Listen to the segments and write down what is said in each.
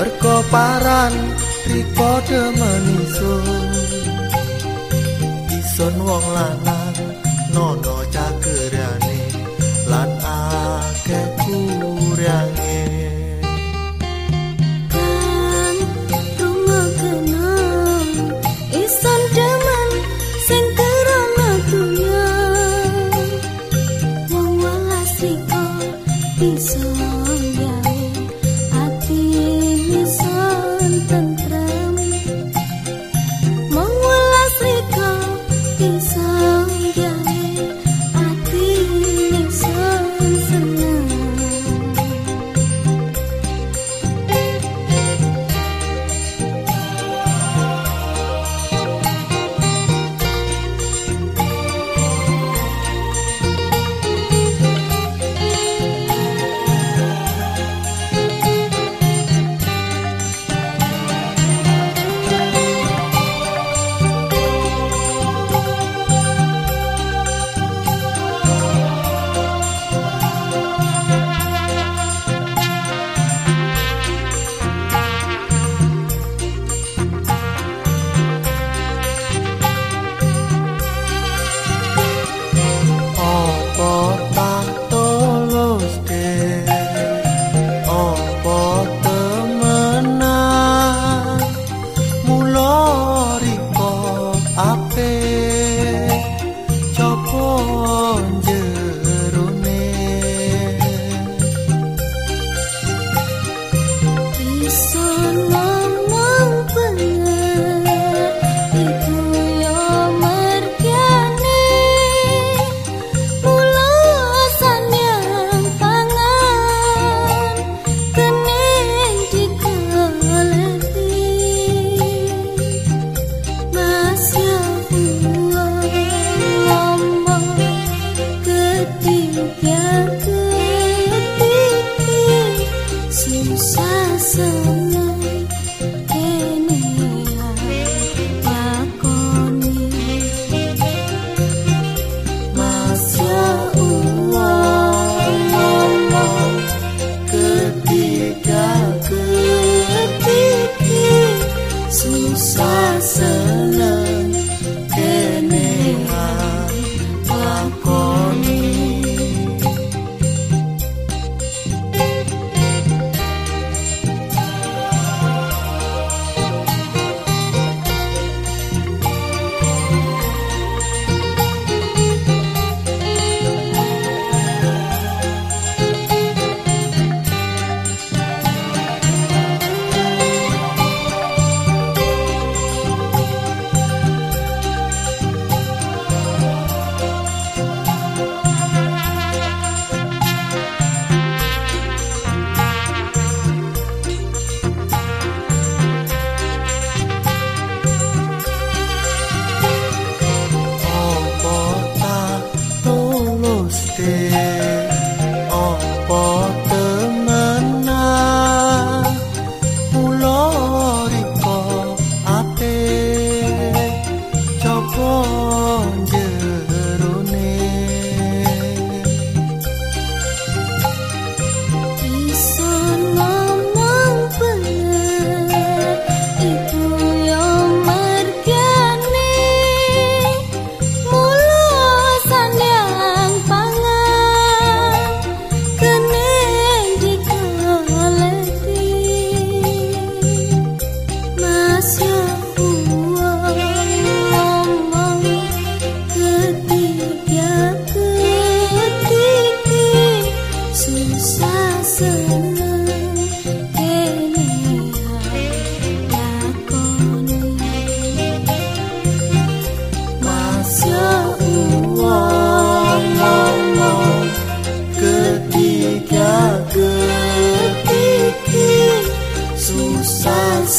merko paran riko demenisun ison wong lanang nono cagerane lan akeh kuryange pensa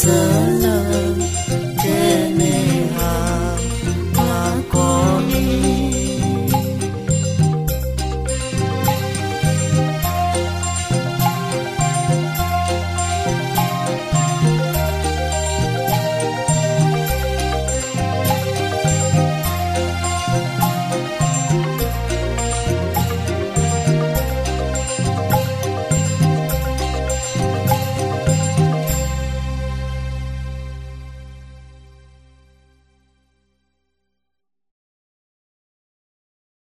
So.